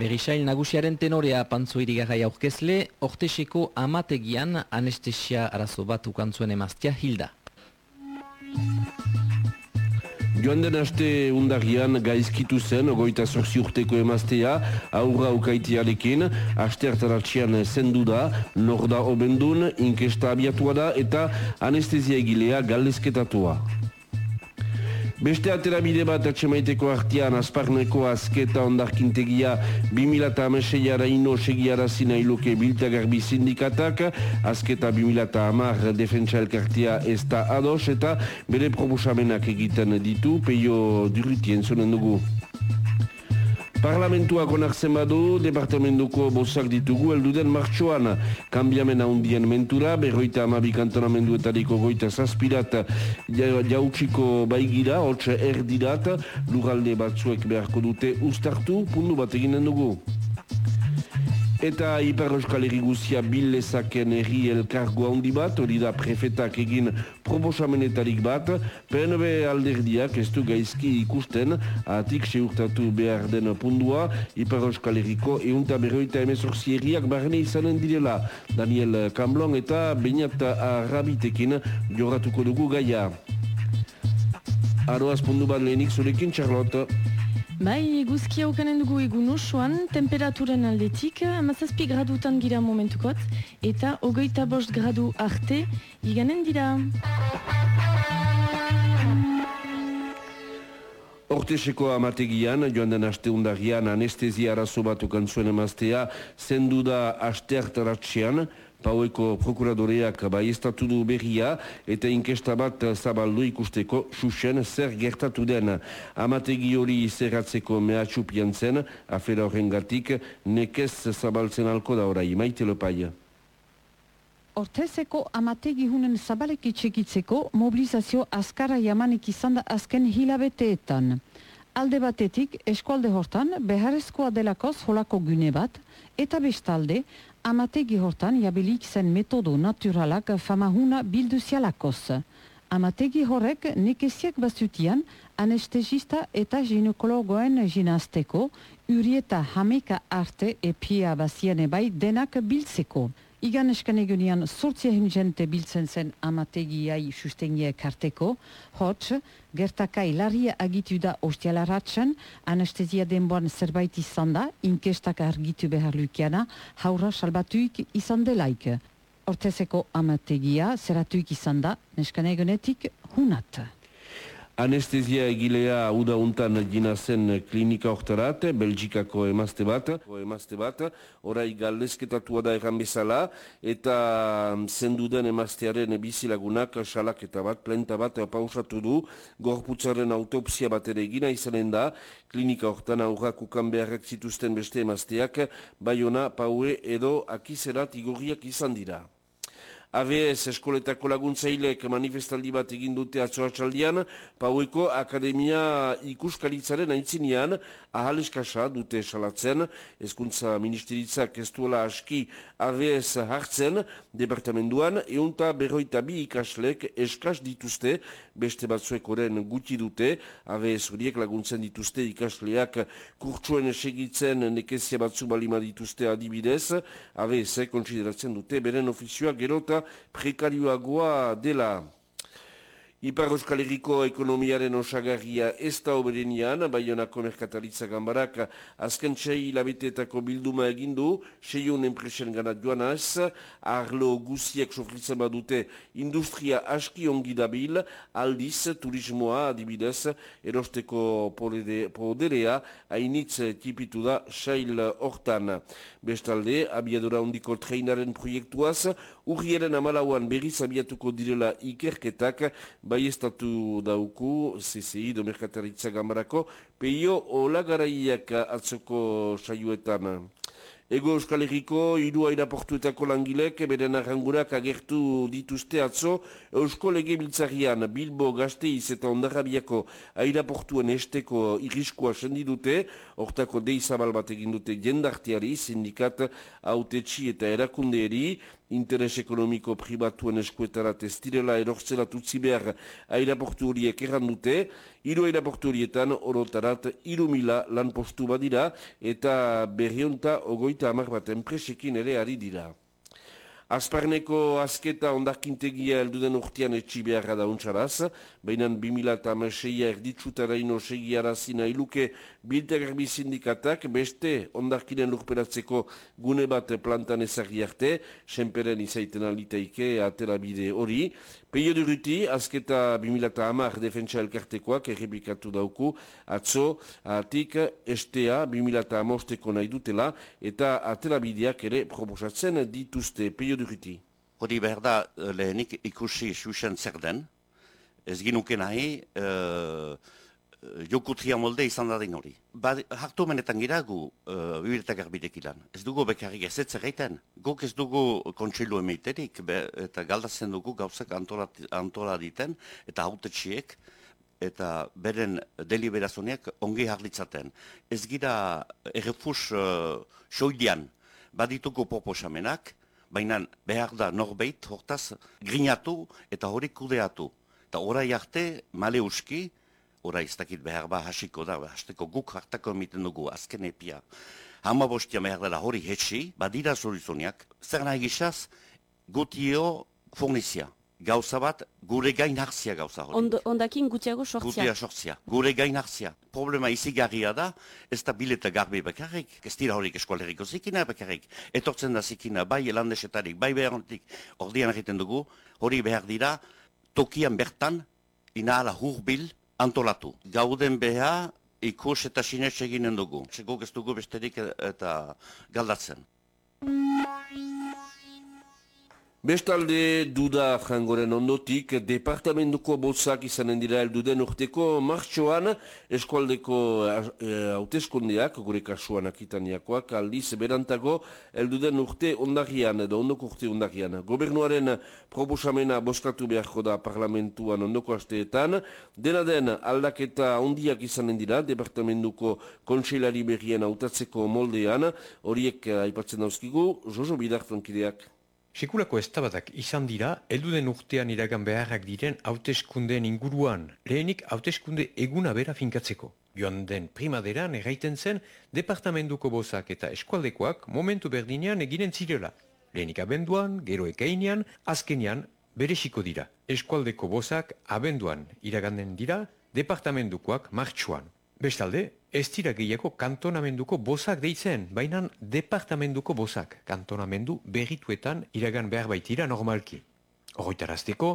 Berisail nagusiaren tenorea pantzo irigarai aurkezle, orteseko amategian anestesia arazo bat ukantzuen emaztia hilda. Joan den aste undagian gaizkitu zen, goita sorzi urteko emaztea, aurra ukaitiarekin, aste hartaratxian zendu da, norda obendun, inkesta abiatua da eta anestezia egilea galdezketatua. Beste aterabide bat atxemaiteko artian asparneko azketa ondarkintegia 2006 ino segiara zina iluke biltagarbi sindikatak, azketa 2010 defentsa elkartia ez da ados eta bere probusamenak egiten ditu, peio durritien zonen dugu. Parlamentuak onartzen badu, departamentuko bozak ditugu, elduden martxoan, kambiamen handien mentura, berroita amabik antonamenduetariko goita zazpirat jautsiko baigira, hotxe erdirat, luralde batzuek beharko dute ustartu, pundu bat eginen dugu. Eta Ipar Euskal Herri guzia bilezaken herri elkargo handi bat, hori da prefetak egin proposamenetarik bat, PNB alderdiak ez du gaizki ikusten, atik seurtatu behar den pundua, Ipar Euskal Herriko eunta berroita emezorzi herriak barne izanen direla, Daniel Kamblon eta Beñat Arrabitekin joratuko dugu gaia. Aroaz pundu bat lehenik zurekin, Charlotte. Bai, guzkia ukanen dugu egun osoan, temperaturen aldetik, amazazpi gradutan gira momentukot, eta ogoita bost gradu arte, iganen dira. Horteseko amategian, joan den aste undarian, anestezia arazo bat ukantzuen emaztea, zendu da aste hartaratxean, Paueko prokuradoreak bai estatu du berria eta inkesta bat zabaldu ikusteko susen zer gertatu den. Amategi hori zerratzeko mehatxupian zen, afera horren gatik, nekez zabaltzen alko da orai. Maite lopai. Hortezeko amategi hunen zabalek itxekitzeko mobilizazio askara jamanik izan da azken hilabeteetan. Alde batetik, eskualde hortan, beharrezkoa delakoz holako gune bat, eta bestalde, amategi hortan jabilik zen metodo naturalak famahuna bilduzialakoz. Amategi horrek nekeziak bazutian anestesista eta ginekologoen ginazteko, uri eta hameka arte epia baziene bai denak biltzeko. Igan eskan egunean sortzia jente biltzen zen amategiai sustengia karteko, hotz, gertakai larria agitu da ostialaratzen, anestezia denboan zerbait izan da, inkestak argitu behar lukiana, haura salbatuik izan delaik. Hortezeko amategia zeratuik izan da, neskan egunetik hunat. Anestezia egilea uda untan gina zen klinika oktarat, Belgikako emazte bat, emazte bat, orai galdezketatua da egan bezala, eta zendu den emaztearen bizilagunak salak eta bat, plenta bat pausatu du, gorputzaren autopsia bat ere egina izanen da, klinika oktan aurrak ukan beharrak zituzten beste emazteak, baiona, paue edo akizerat igorriak izan dira. ABS eskoletako laguntzailek manifestaldi bat egin dute atzoatxaldian, paueko akademia ikuskaritzaren aintzinean ahal eskasa dute salatzen, ezkuntza ministeritzak ez duela aski ABS hartzen, departamenduan, eunta berroita bi ikaslek eskas dituzte, beste batzuek oren guti dute, ABS horiek laguntzen dituzte ikasleak kurtsuen esegitzen nekezia batzu balima dituzte adibidez, ABS konsideratzen dute, beren ofizioa gerota prekarioagoa dela. Ipar Euskal Herriko ekonomiaren osagarria ez da oberenian, Bayonako Merkataritza Gambarak azken txai labeteetako bilduma egindu, seion enpresen ganat joanaz, arlo guziek sofritzen badute industria aski ongi dabil, aldiz, turismoa adibidez, erosteko poderea, hainitz tipitu da sail hortan. Bestalde, abiadura ondiko treinaren proiektuaz, urriaren amalauan berriz abiatuko direla ikerketak, bai estatu dauku, CCI, do Merkataritza Gambarako, peio olagaraiak atzoko saioetan. Ego Euskal Herriko, iru airaportuetako langilek, beren arrangurak agertu dituzte atzo, Eusko Lege Biltzarian, Bilbo, Gasteiz eta Ondarrabiako airaportuen esteko iriskoa sendidute, hortako deizabal bat egin dute jendarteari, sindikat, autetxi eta erakundeeri, interes ekonomiko pribatuen eskuetara testirela erortzela tutzi behar airaportu horiek errandute, Hiru airaporturietan orotarat iru mila lan postu badira eta berrionta ogoita amar bat enpresekin ere ari dira. Azparneko azketa ondakintegia elduden urtean etxi beharra da untsaraz, baina 2006 erditzutara ino segiarazina iluke biltegarbi sindikatak beste ondakinen lurperatzeko gune bat plantan ezagri arte, senperen izaiten aliteike atera bide hori, Peio duruti, azketa 2008 defentsa elkartekoak errepikatu dauku, atzo, atik, estea 2008ko nahi dutela, eta aterabideak ere proposatzen dituzte. Peio duruti. Hori behar da, eh, lehenik ikusi susen zer den, ez ginuke nahi, uh, jokutria molde izan da den hori. Ba, hartu menetan gira gu uh, bibiretak garbidek ilan. Ez dugu bekarrik ez ez egiten. Guk ez dugu kontseilu emeiterik eta galdatzen dugu gauzak antola, antola diten eta hautetxiek eta beren deliberazioak ongi harlitzaten. Ez gira errefus uh, soidian badituko proposamenak, baina behar da norbeit hortaz grinatu eta hori kudeatu. Eta orai arte, male uski, ora ez dakit behar ba hasiko da, hasteko guk hartako emiten dugu azken epia. Hama bostia behar dela hori hetsi, badira zorizoniak, zer nahi gizaz, gutio fornizia. Gauza bat, gure gain hartzia gauza hori. Ond, ondakin gutiago sortzia. Gutia sortzia, gure gain hartzia. Problema izigarria da, ez da bileta garbi bekarrik, ez dira horik eskualeriko zikina bekarrik. Etortzen da zikina, bai elandesetarik, bai beharantik, ordian egiten dugu, hori behar dira, tokian bertan, inahala hurbil, antolatu. Gauden beha ikus eta sinetxe eginen dugu. Seguk ez dugu besterik eta galdatzen. Bestalde duda jangoren ondotik, departamentuko bolsak izanen dira elduden urteko martxoan eskualdeko eh, hauteskundeak, e, gure kasuan akitaniakoak, aldiz berantago elduden urte ondagian edo ondoko urte ondagian. Gobernuaren proposamena boskatu beharko da parlamentuan ondoko asteetan, dena den aldaketa ondiak izanen dira departamentuko kontseilari berrien hautatzeko moldean, horiek aipatzen dauzkigu, Jojo Bidartonkideak. Sekulako eztabadak izan dira, elduden urtean iragan beharrak diren hauteskundeen inguruan, lehenik hauteskunde eguna bera finkatzeko. Joan den primaderan erraiten zen, departamentuko bozak eta eskualdekoak momentu berdinean eginen zirela. Lehenik abenduan, gero ekainean, azkenian beresiko dira. Eskualdeko bozak abenduan iraganen dira, departamentukoak martxuan. Bestalde, ez dira gehiago kantonamenduko bozak deitzen, baina departamentuko bozak kantonamendu berrituetan iragan behar baitira normalki. Horroitarazteko,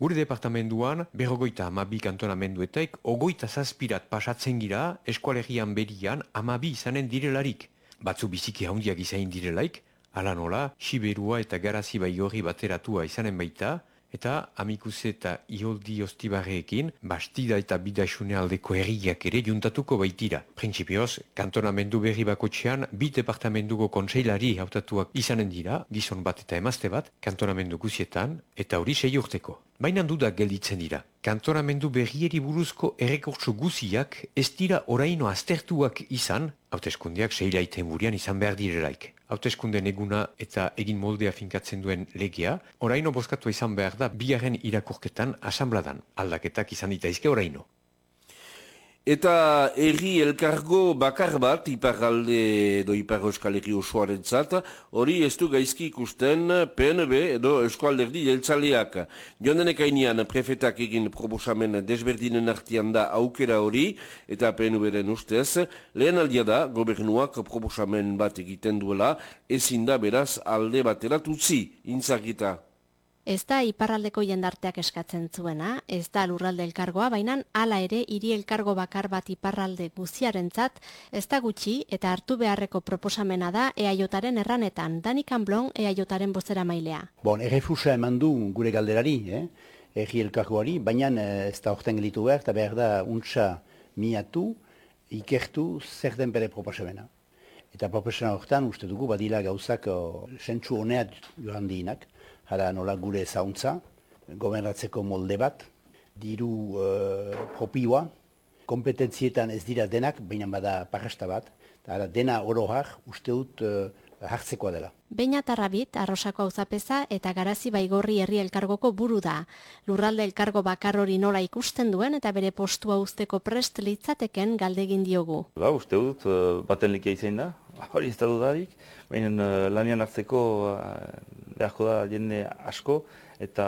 gure departamenduan berrogoita amabi kantonamenduetaik ogoita zazpirat pasatzen gira eskualegian berian amabi izanen direlarik. Batzu biziki haundiak izain direlaik, ala nola, Siberua eta Garazi bai hori bateratua izanen baita, eta amikuse eta ioldi ostibarreekin bastida eta bidaxune aldeko erriak ere juntatuko baitira. Printzipioz, kantonamendu berri bakotxean bi departamentuko kontseilari hautatuak izanen dira, gizon bat eta emazte bat, kantonamendu guzietan eta hori sei urteko. Baina dudak gelditzen dira. Kantonamendu berrieri buruzko errekortsu guziak ez dira oraino aztertuak izan, hauteskundeak seilaiten burian izan behar direlaik hauteskunden eguna eta egin moldea finkatzen duen legea, oraino bozkatu izan behar da biaren irakurketan asambladan, aldaketak izan ditaizke oraino. Eta erri elkargo bakar bat, iparalde edo ipar euskal erri osoaren zat, hori ez du gaizki ikusten PNB edo euskalderdi jeltzaleak. Joan denek hainean prefetak egin proposamen desberdinen artian da aukera hori, eta PNB-ren ustez, lehen aldia da, gobernuak proposamen bat egiten duela, ezin da beraz alde bateratutzi, intzakita. Ez da iparraldeko jendarteak eskatzen zuena, ez da lurralde elkargoa, baina hala ere hiri elkargo bakar bat iparralde guziarentzat, ez da gutxi eta hartu beharreko proposamena da eaiotaren erranetan, Danik Anblon eaiotaren bozera mailea. Bon, errefusa eman du gure galderari, eh? erri elkargoari, baina eh, ez da orten gelitu behar, eta behar da untsa miatu, ikertu zer den bere proposamena. Eta proposamena horretan, uste dugu, badila gauzak sentsu honeat joan dienak, hara nola gure zauntza, gobernatzeko molde bat, diru uh, propioa, kompetentzietan ez dira denak, baina bada parrasta bat, eta dena oroak uste dut uh, hartzekoa dela. Beina tarrabit, arrosako auzapeza eta garazi baigorri herri elkargoko buru da. Lurralde elkargo bakar hori nola ikusten duen eta bere postua usteko prest litzateken galdegin diogu. Ba, uste dut, uh, baten likia izan da, hori ez da dudarik, baina lanian hartzeko beharko da jende asko, eta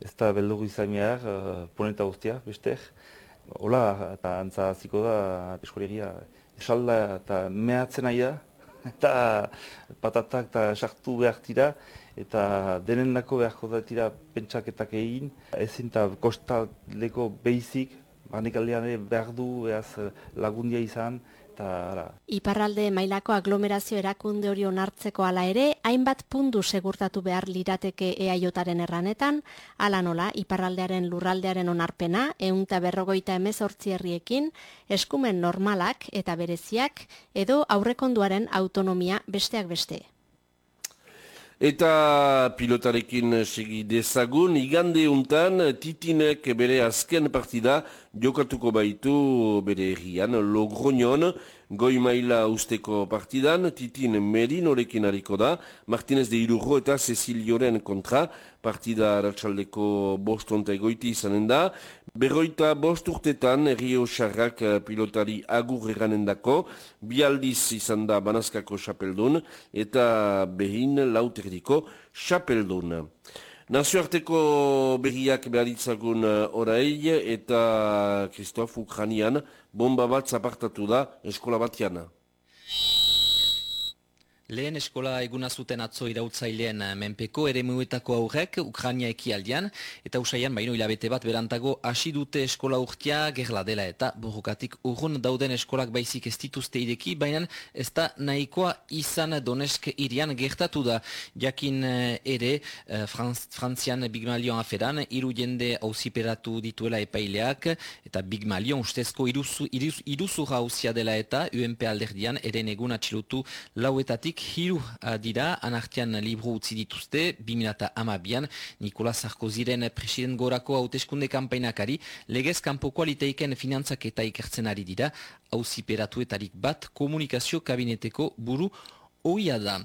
ez da beldugu behar, uh, poneta guztia, besteak. Hola, eta antza da, eskolegia, esalda eta mehatzen nahi da, eta patatak eta sartu behar tira, eta denen dako beharko da tira pentsaketak egin, ezin eta kostaleko behizik, banik aldean behar du, behaz lagundia izan, eta ara. Iparralde mailako aglomerazio erakunde hori onartzeko ala ere, hainbat pundu segurtatu behar lirateke eaiotaren erranetan, ala nola, iparraldearen lurraldearen onarpena, eunta berrogoita emezortzi herriekin, eskumen normalak eta bereziak, edo aurrekonduaren autonomia besteak beste. Eta pilotarekin segi dezagun, igande untan titinek bere azken partida jokatuko baitu bere errian Logroñon, goi maila usteko partidan, titin Merinorekin hariko da, Martinez de Irurro eta Cecilioren kontra, partida ratxaldeko bostonta egoiti izanen da, berroita bost urtetan Rio Xarrak pilotari agur eranen dako, bialdiz izan da Banazkako xapeldun, eta behin lauterdiko xapeldun. Nazioarteko berriak beharitzagun orai eta Kristof Ukranian bomba bat zapartatu da eskola batiana. Lehen eskola eguna zuten atzo irautzailean menpeko ere muetako aurrek Ukrania ekialdian eta usaian baino hilabete bat berantago hasi dute eskola urtia gerla dela eta borrokatik urrun dauden eskolak baizik ez dituzte ideki, baina ez da nahikoa izan Donesk irian gertatu da. Jakin ere Franz, Frantzian Big Malion aferan iru jende hausiperatu dituela epaileak eta Big Malion ustezko iruzura hausia dela eta UNP alderdian eren egun atxilutu lauetatik hiru uh, dira, anartian libro utzi dituzte, 2008an, Nikola Sarkoziren president gorako hauteskunde kampainakari, legez kanpoko aliteiken finantzak eta ikertzen ari dira, hauziperatuetarik bat komunikazio kabineteko buru oia da.